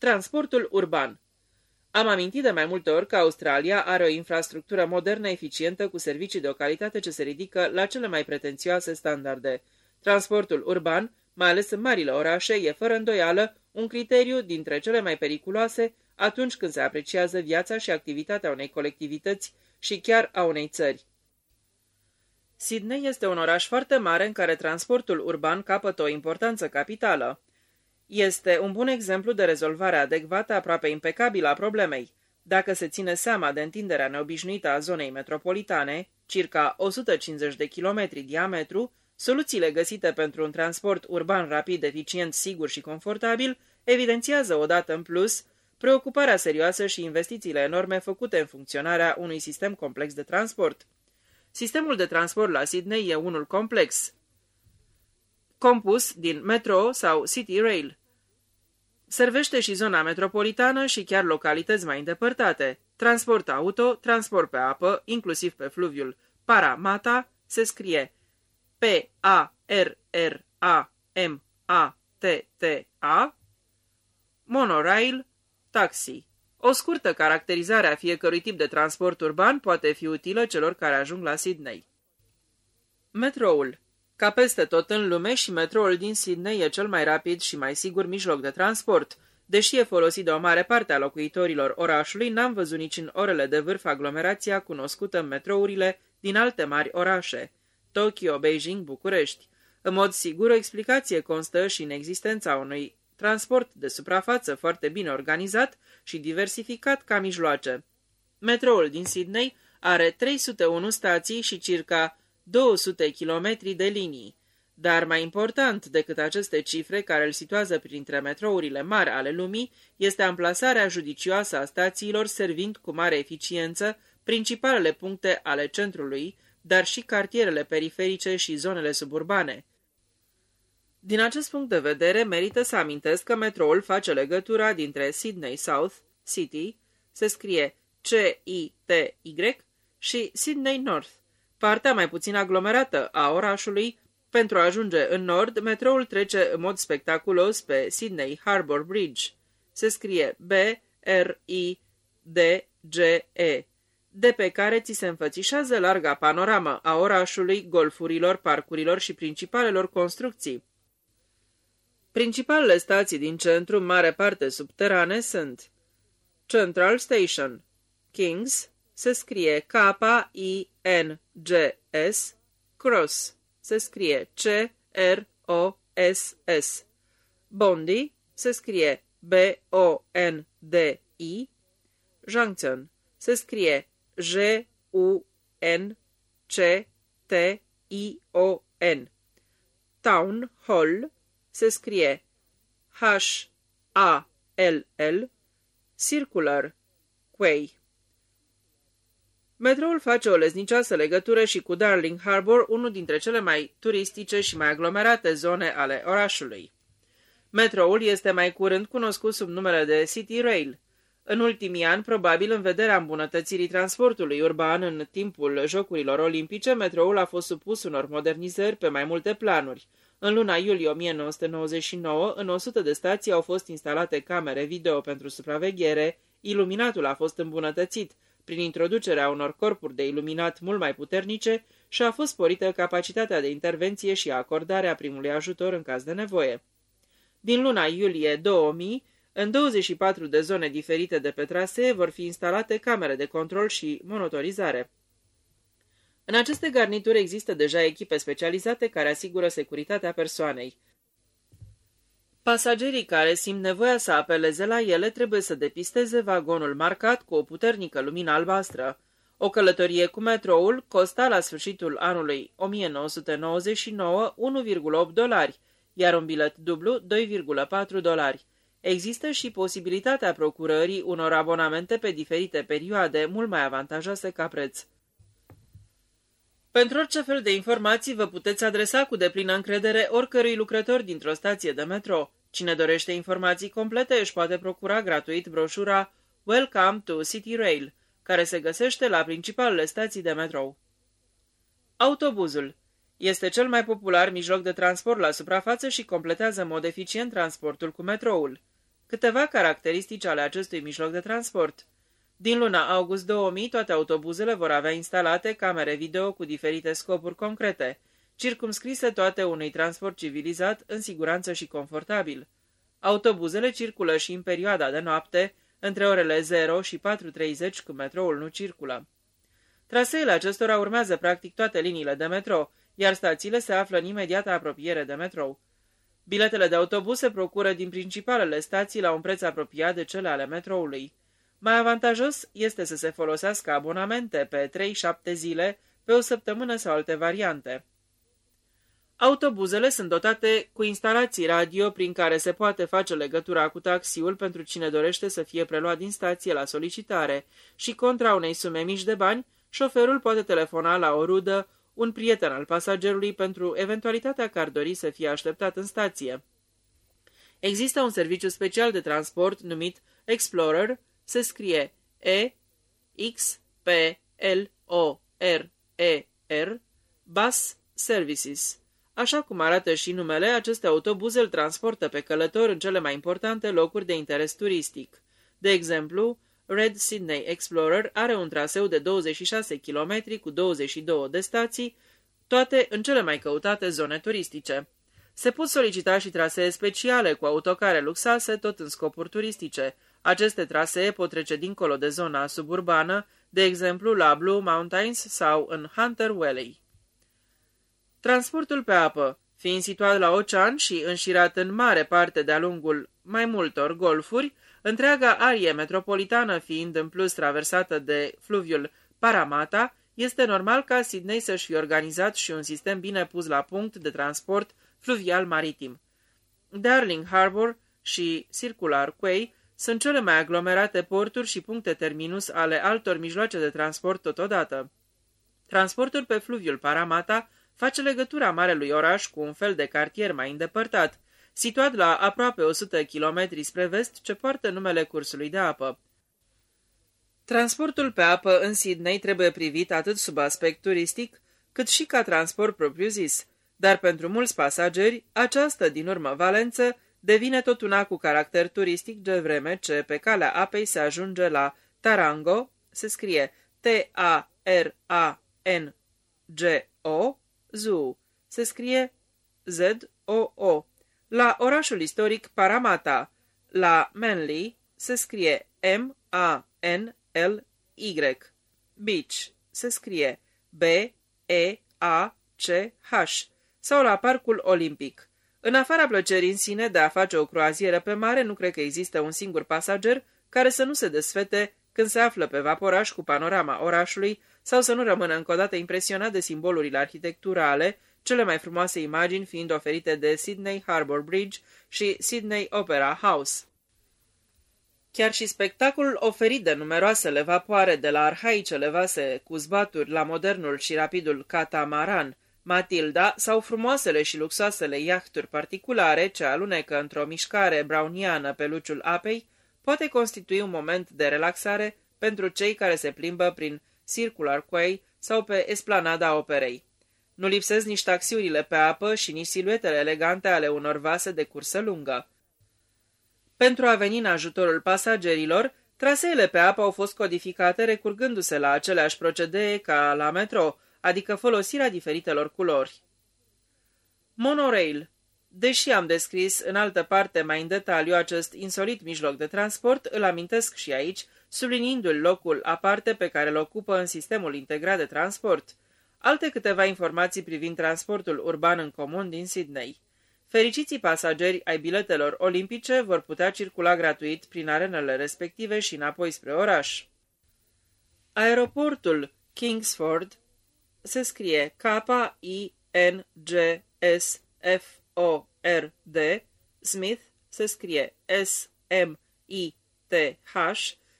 Transportul urban Am amintit de mai multe ori că Australia are o infrastructură modernă, eficientă, cu servicii de o calitate ce se ridică la cele mai pretențioase standarde. Transportul urban, mai ales în marile orașe, e fără îndoială un criteriu dintre cele mai periculoase atunci când se apreciază viața și activitatea unei colectivități și chiar a unei țări. Sydney este un oraș foarte mare în care transportul urban capătă o importanță capitală. Este un bun exemplu de rezolvare adecvată aproape impecabilă a problemei. Dacă se ține seama de întinderea neobișnuită a zonei metropolitane, circa 150 de kilometri diametru, soluțiile găsite pentru un transport urban rapid, eficient, sigur și confortabil evidențiază odată în plus preocuparea serioasă și investițiile enorme făcute în funcționarea unui sistem complex de transport. Sistemul de transport la Sydney e unul complex, compus din metro sau City Rail. Servește și zona metropolitană și chiar localități mai îndepărtate. Transport auto, transport pe apă, inclusiv pe fluviul Paramata, se scrie P-A-R-R-A-M-A-T-T-A, monorail, taxi. O scurtă caracterizare a fiecărui tip de transport urban poate fi utilă celor care ajung la Sydney. Metroul Ca peste tot în lume și metroul din Sydney e cel mai rapid și mai sigur mijloc de transport. Deși e folosit de o mare parte a locuitorilor orașului, n-am văzut nici în orele de vârf aglomerația cunoscută în metrourile din alte mari orașe. Tokyo, Beijing, București. În mod sigur, o explicație constă și în existența unui transport de suprafață foarte bine organizat și diversificat ca mijloace. Metroul din Sydney are 301 stații și circa 200 km de linii. Dar mai important decât aceste cifre care îl situează printre metrourile mari ale lumii, este amplasarea judicioasă a stațiilor servind cu mare eficiență principalele puncte ale centrului, dar și cartierele periferice și zonele suburbane. Din acest punct de vedere, merită să amintesc că metroul face legătura dintre Sydney South City, se scrie C-I-T-Y, și Sydney North, partea mai puțin aglomerată a orașului. Pentru a ajunge în nord, metroul trece în mod spectaculos pe Sydney Harbour Bridge. Se scrie B-R-I-D-G-E, de pe care ți se înfățișează larga panoramă a orașului, golfurilor, parcurilor și principalelor construcții. Principalele stații din centru, în mare parte subterane, sunt Central Station, Kings, se scrie K-I-N-G-S, Cross, se scrie C-R-O-S-S, Bondi, se scrie B-O-N-D-I, Junction, se scrie J-U-N-C-T-I-O-N, Town Hall, se scrie H-A-L-L, Circular Quay. Metroul face o leznicioasă legătură și cu Darling Harbour, unul dintre cele mai turistice și mai aglomerate zone ale orașului. Metroul este mai curând cunoscut sub numele de City Rail. În ultimii ani, probabil în vederea îmbunătățirii transportului urban în timpul Jocurilor Olimpice, metroul a fost supus unor modernizări pe mai multe planuri – în luna iulie 1999, în 100 de stații au fost instalate camere video pentru supraveghere, iluminatul a fost îmbunătățit prin introducerea unor corpuri de iluminat mult mai puternice și a fost sporită capacitatea de intervenție și acordarea primului ajutor în caz de nevoie. Din luna iulie 2000, în 24 de zone diferite de pe trasee vor fi instalate camere de control și monitorizare. În aceste garnituri există deja echipe specializate care asigură securitatea persoanei. Pasagerii care simt nevoia să apeleze la ele trebuie să depisteze vagonul marcat cu o puternică lumină albastră. O călătorie cu metroul costa la sfârșitul anului 1999 1,8 dolari, iar un bilet dublu 2,4 dolari. Există și posibilitatea procurării unor abonamente pe diferite perioade mult mai avantajoase ca preț. Pentru orice fel de informații vă puteți adresa cu deplină încredere oricărui lucrător dintr-o stație de metro. Cine dorește informații complete își poate procura gratuit broșura Welcome to City Rail, care se găsește la principalele stații de metrou. Autobuzul este cel mai popular mijloc de transport la suprafață și completează în mod eficient transportul cu metroul. Câteva caracteristici ale acestui mijloc de transport. Din luna august 2000, toate autobuzele vor avea instalate camere video cu diferite scopuri concrete, circumscrise toate unui transport civilizat, în siguranță și confortabil. Autobuzele circulă și în perioada de noapte, între orele 0 și 4.30 când metroul nu circulă. Traseele acestora urmează practic toate liniile de metro, iar stațiile se află în imediată apropiere de metrou. Biletele de autobuz se procură din principalele stații la un preț apropiat de cele ale metroului. Mai avantajos este să se folosească abonamente pe 3-7 zile, pe o săptămână sau alte variante. Autobuzele sunt dotate cu instalații radio prin care se poate face legătura cu taxiul pentru cine dorește să fie preluat din stație la solicitare și contra unei sume mici de bani, șoferul poate telefona la o rudă, un prieten al pasagerului pentru eventualitatea că ar dori să fie așteptat în stație. Există un serviciu special de transport numit Explorer, se scrie E, X, P, L, O, R, E, R, Bus Services. Așa cum arată și numele, aceste autobuze îl transportă pe călător în cele mai importante locuri de interes turistic. De exemplu, Red Sydney Explorer are un traseu de 26 km cu 22 de stații, toate în cele mai căutate zone turistice. Se pot solicita și trasee speciale cu autocare luxoase, tot în scopuri turistice. Aceste trasee pot trece dincolo de zona suburbană, de exemplu la Blue Mountains sau în Hunter Valley. Transportul pe apă, fiind situat la ocean și înșirat în mare parte de-a lungul mai multor golfuri, întreaga arie metropolitană fiind în plus traversată de fluviul Paramata, este normal ca Sydney să-și fi organizat și un sistem bine pus la punct de transport fluvial maritim. Darling Harbour și Circular Quay sunt cele mai aglomerate porturi și puncte terminus ale altor mijloace de transport totodată. Transportul pe fluviul Paramata face legătura marelui oraș cu un fel de cartier mai îndepărtat, situat la aproape 100 km spre vest, ce poartă numele cursului de apă. Transportul pe apă în Sydney trebuie privit atât sub aspect turistic, cât și ca transport propriu-zis, dar pentru mulți pasageri, această, din urmă, valență devine tot una cu caracter turistic de vreme ce pe calea apei se ajunge la Tarango, se scrie T-A-R-A-N-G-O, Zoo, se scrie Z-O-O. La orașul istoric Paramata, la Manly, se scrie M-A-N-L-Y. Beach, se scrie B-E-A-C-H. Sau la Parcul Olimpic. În afara plăcerii în sine de a face o croazieră pe mare, nu cred că există un singur pasager care să nu se desfete când se află pe vaporaș cu panorama orașului sau să nu rămână încă o dată impresionat de simbolurile arhitecturale, cele mai frumoase imagini fiind oferite de Sydney Harbour Bridge și Sydney Opera House. Chiar și spectacolul oferit de numeroasele vapoare de la arhaicele vase cu zbaturi la modernul și rapidul catamaran, Matilda sau frumoasele și luxoasele iahturi particulare ce alunecă într-o mișcare browniană pe luciul apei, poate constitui un moment de relaxare pentru cei care se plimbă prin Circular Quay sau pe esplanada operei. Nu lipsesc nici taxiurile pe apă și nici siluetele elegante ale unor vase de cursă lungă. Pentru a veni în ajutorul pasagerilor, traseele pe apă au fost codificate recurgându-se la aceleași procedee ca la metro, adică folosirea diferitelor culori. Monorail Deși am descris în altă parte mai în detaliu acest insolit mijloc de transport, îl amintesc și aici, subliniindu-l locul aparte pe care îl ocupă în sistemul integrat de transport. Alte câteva informații privind transportul urban în comun din Sydney. Fericiții pasageri ai biletelor olimpice vor putea circula gratuit prin arenele respective și înapoi spre oraș. Aeroportul Kingsford se scrie K-I-N-G-S-F-O-R-D, Smith se scrie S-M-I-T-H,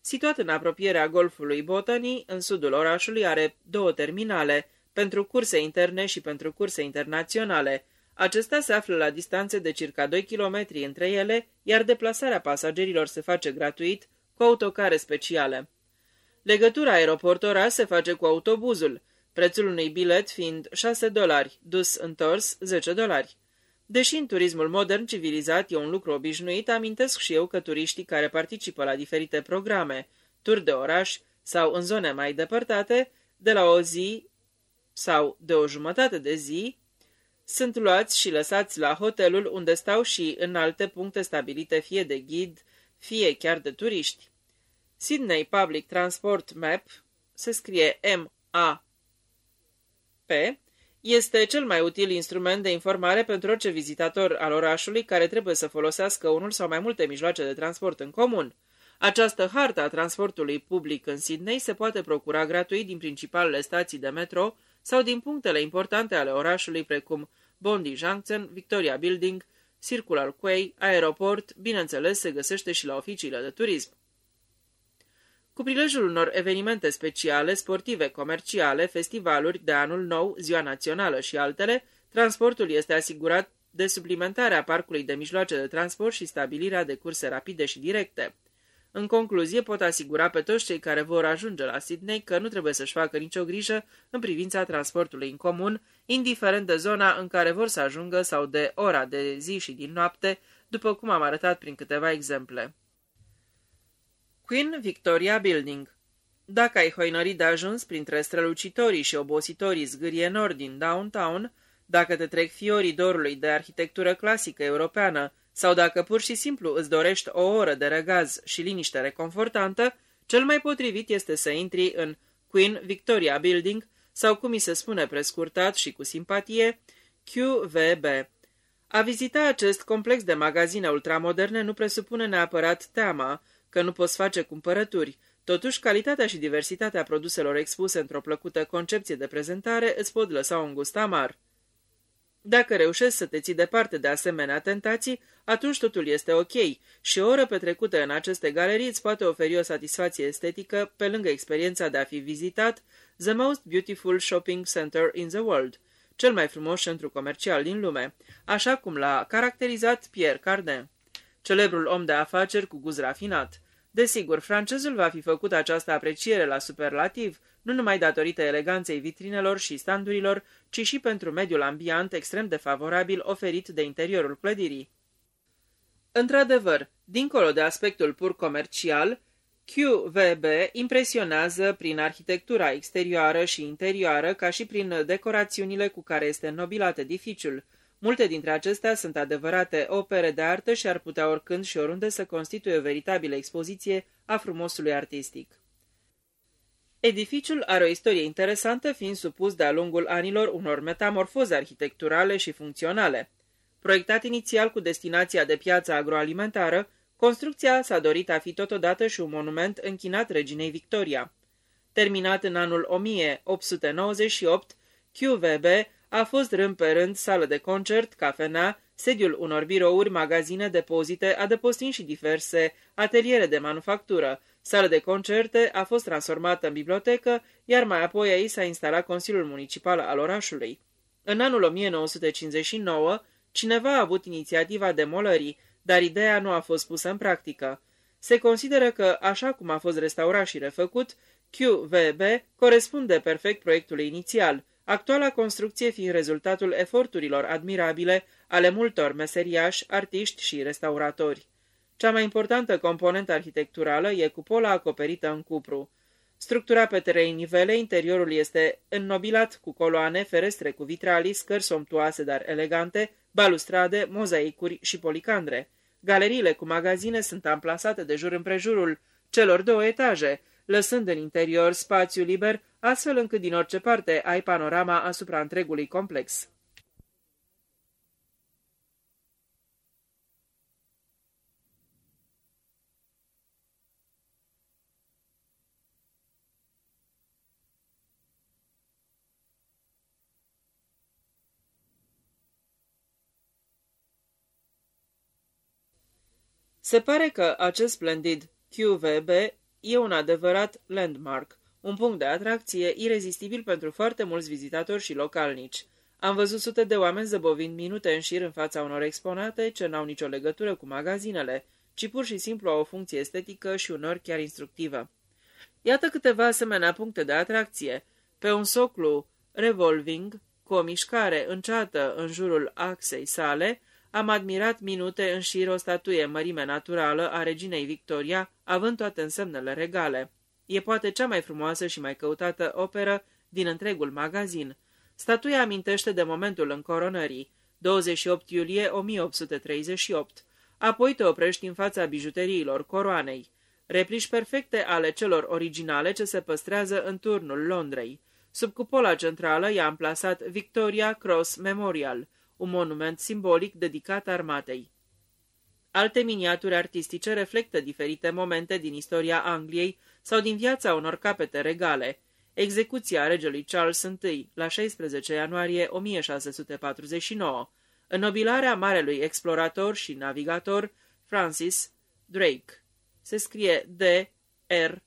situat în apropierea golfului Botany, în sudul orașului, are două terminale, pentru curse interne și pentru curse internaționale. Acestea se află la distanțe de circa 2 km între ele, iar deplasarea pasagerilor se face gratuit cu autocare speciale. Legătura aeroportora se face cu autobuzul, prețul unui bilet fiind 6 dolari, dus întors 10 dolari. Deși în turismul modern civilizat e un lucru obișnuit, amintesc și eu că turiștii care participă la diferite programe, tur de oraș sau în zone mai depărtate, de la o zi sau de o jumătate de zi, sunt luați și lăsați la hotelul unde stau și în alte puncte stabilite fie de ghid, fie chiar de turiști. Sydney Public Transport Map se scrie M-A-P, este cel mai util instrument de informare pentru orice vizitator al orașului care trebuie să folosească unul sau mai multe mijloace de transport în comun. Această hartă a transportului public în Sydney se poate procura gratuit din principalele stații de metro sau din punctele importante ale orașului precum Bondi Junction, Victoria Building, Circular Quay, aeroport, bineînțeles se găsește și la oficiile de turism. Cu prilejul unor evenimente speciale, sportive, comerciale, festivaluri de anul nou, ziua națională și altele, transportul este asigurat de suplimentarea parcului de mijloace de transport și stabilirea de curse rapide și directe. În concluzie, pot asigura pe toți cei care vor ajunge la Sydney că nu trebuie să-și facă nicio grijă în privința transportului în comun, indiferent de zona în care vor să ajungă sau de ora de zi și din noapte, după cum am arătat prin câteva exemple. Queen Victoria Building Dacă ai hoinărit de ajuns printre strălucitorii și obositorii zgârie nord din downtown, dacă te trec fiorii dorului de arhitectură clasică europeană sau dacă pur și simplu îți dorești o oră de răgaz și liniște reconfortantă, cel mai potrivit este să intri în Queen Victoria Building sau, cum mi se spune prescurtat și cu simpatie, QVB. A vizita acest complex de magazine ultramoderne nu presupune neapărat teama că nu poți face cumpărături, totuși calitatea și diversitatea produselor expuse într-o plăcută concepție de prezentare îți pot lăsa un gust amar. Dacă reușești să te ții departe de asemenea tentații, atunci totul este ok și o oră petrecută în aceste galerii îți poate oferi o satisfacție estetică pe lângă experiența de a fi vizitat The Most Beautiful Shopping Center in the World, cel mai frumos centru comercial din lume, așa cum l-a caracterizat Pierre Cardin, celebrul om de afaceri cu guz rafinat. Desigur, francezul va fi făcut această apreciere la superlativ, nu numai datorită eleganței vitrinelor și standurilor, ci și pentru mediul ambiant extrem de favorabil oferit de interiorul clădirii. Într-adevăr, dincolo de aspectul pur comercial, QVB impresionează prin arhitectura exterioară și interioară, ca și prin decorațiunile cu care este nobilat edificiul. Multe dintre acestea sunt adevărate opere de artă și ar putea oricând și oriunde să constituie o veritabilă expoziție a frumosului artistic. Edificiul are o istorie interesantă, fiind supus de-a lungul anilor unor metamorfoze arhitecturale și funcționale. Proiectat inițial cu destinația de piață agroalimentară, construcția s-a dorit a fi totodată și un monument închinat reginei Victoria. Terminat în anul 1898, QVB a fost rând pe rând sală de concert, cafenea, sediul unor birouri, magazine, depozite, adăpostind și diverse ateliere de manufactură. Sală de concerte a fost transformată în bibliotecă, iar mai apoi aici s-a instalat Consiliul Municipal al orașului. În anul 1959, cineva a avut inițiativa demolării, dar ideea nu a fost pusă în practică. Se consideră că, așa cum a fost restaurat și refăcut, QVB corespunde perfect proiectului inițial – actuala construcție fiind rezultatul eforturilor admirabile ale multor meseriași, artiști și restauratori. Cea mai importantă componentă arhitecturală e cupola acoperită în cupru. Structura pe trei nivele, interiorul este înnobilat cu coloane, ferestre cu vitralii, scări somptuoase, dar elegante, balustrade, mozaicuri și policandre. Galeriile cu magazine sunt amplasate de jur împrejurul celor două etaje, lăsând în interior spațiu liber, astfel încât din orice parte ai panorama asupra întregului complex. Se pare că acest splendid QVB e un adevărat landmark, un punct de atracție irezistibil pentru foarte mulți vizitatori și localnici. Am văzut sute de oameni zăbovind minute în șir în fața unor exponate ce n-au nicio legătură cu magazinele, ci pur și simplu au o funcție estetică și unor chiar instructivă. Iată câteva asemenea puncte de atracție. Pe un soclu revolving, cu o mișcare înceată în jurul axei sale, am admirat minute în șir o statuie mărime naturală a reginei Victoria, având toate însemnele regale. E poate cea mai frumoasă și mai căutată operă din întregul magazin. Statuia amintește de momentul încoronării, 28 iulie 1838. Apoi te oprești în fața bijuteriilor coroanei, replici perfecte ale celor originale ce se păstrează în turnul Londrei. Sub cupola centrală i-a amplasat Victoria Cross Memorial, un monument simbolic dedicat armatei. Alte miniaturi artistice reflectă diferite momente din istoria Angliei sau din viața unor capete regale. Execuția regelui Charles I la 16 ianuarie 1649, înnobilarea marelui explorator și navigator Francis Drake. Se scrie D-R-A-K-E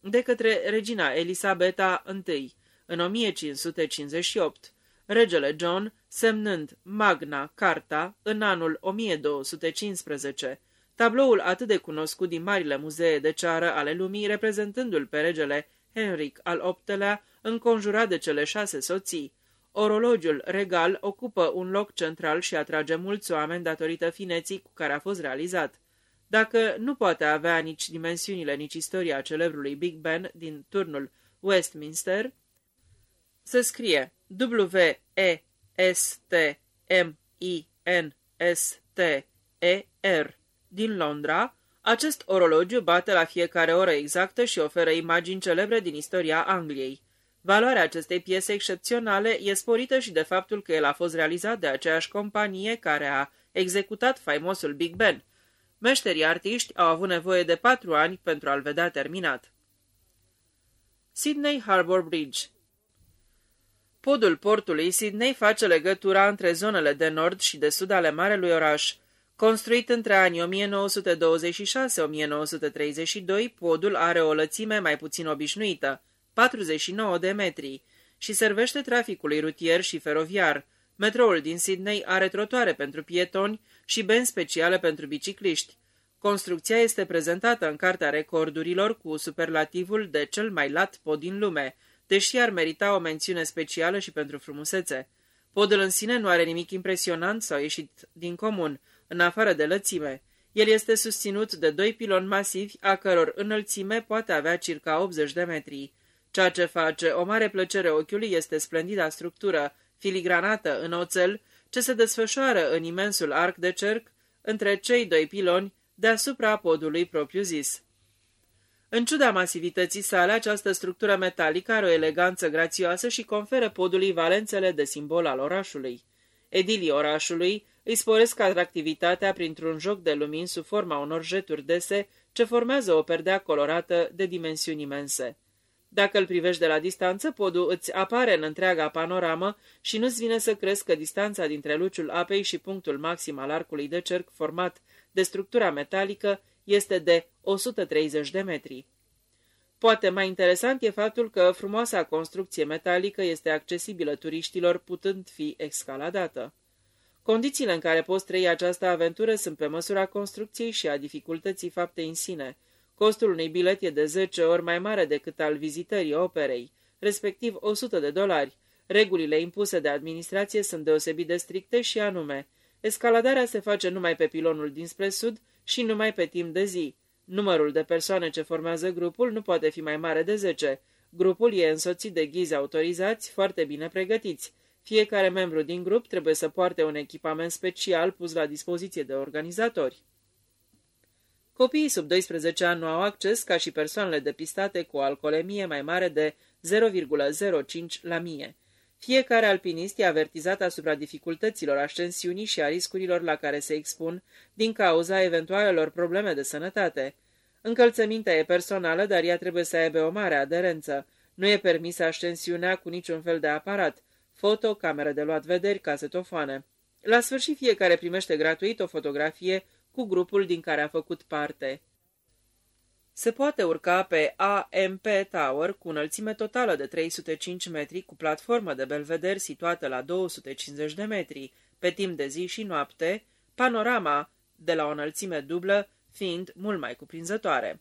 de către regina Elisabeta I în 1558, regele John semnând Magna Carta în anul 1215, tabloul atât de cunoscut din marile muzee de ceară ale lumii, reprezentându-l pe regele Henric al VIII-lea, înconjurat de cele șase soții. Orologiul regal ocupă un loc central și atrage mulți oameni datorită fineții cu care a fost realizat. Dacă nu poate avea nici dimensiunile, nici istoria celebrului Big Ben din turnul Westminster, se scrie W-E-S-T-M-I-N-S-T-E-R din Londra, acest orologiu bate la fiecare oră exactă și oferă imagini celebre din istoria Angliei. Valoarea acestei piese excepționale e sporită și de faptul că el a fost realizat de aceeași companie care a executat faimosul Big Ben. Meșterii artiști au avut nevoie de patru ani pentru a-l vedea terminat. Sydney Harbour Bridge Podul portului Sydney face legătura între zonele de nord și de sud ale marelui oraș. Construit între anii 1926-1932, podul are o lățime mai puțin obișnuită, 49 de metri, și servește traficului rutier și feroviar. Metroul din Sydney are trotoare pentru pietoni și benzi speciale pentru bicicliști. Construcția este prezentată în Cartea Recordurilor cu superlativul de cel mai lat pod din lume, deși ar merita o mențiune specială și pentru frumusețe. Podul în sine nu are nimic impresionant sau ieșit din comun, în afară de lățime. El este susținut de doi piloni masivi, a căror înălțime poate avea circa 80 de metri. Ceea ce face o mare plăcere ochiului este splendida structură, filigranată în oțel, ce se desfășoară în imensul arc de cerc între cei doi piloni deasupra podului propriu-zis. În ciuda masivității sale, această structură metalică are o eleganță grațioasă și conferă podului valențele de simbol al orașului. Edilii orașului îi sporesc atractivitatea printr-un joc de lumini sub forma unor jeturi dese ce formează o perdea colorată de dimensiuni imense. Dacă îl privești de la distanță, podul îți apare în întreaga panoramă și nu-ți vine să crezi că distanța dintre luciul apei și punctul maxim al arcului de cerc format de structura metalică este de 130 de metri. Poate mai interesant e faptul că frumoasa construcție metalică este accesibilă turiștilor putând fi escaladată. Condițiile în care poți trăi această aventură sunt pe măsura construcției și a dificultății faptei în sine. Costul unui bilet e de 10 ori mai mare decât al vizitării operei, respectiv 100 de dolari. Regulile impuse de administrație sunt deosebit de stricte și anume, escaladarea se face numai pe pilonul dinspre sud și numai pe timp de zi. Numărul de persoane ce formează grupul nu poate fi mai mare de 10. Grupul e însoțit de ghizi autorizați, foarte bine pregătiți. Fiecare membru din grup trebuie să poarte un echipament special pus la dispoziție de organizatori. Copiii sub 12 ani nu au acces ca și persoanele depistate cu o alcoolemie mai mare de 0,05 la mie. Fiecare alpinist e avertizat asupra dificultăților ascensiunii și a riscurilor la care se expun din cauza eventualelor probleme de sănătate. Încălțămintea e personală, dar ea trebuie să aibă o mare aderență. Nu e permisă ascensiunea cu niciun fel de aparat. Foto, cameră de luat vederi, casetofoane. La sfârșit fiecare primește gratuit o fotografie cu grupul din care a făcut parte. Se poate urca pe AMP Tower cu înălțime totală de 305 metri cu platformă de belveder situată la 250 de metri, pe timp de zi și noapte, panorama de la o înălțime dublă fiind mult mai cuprinzătoare.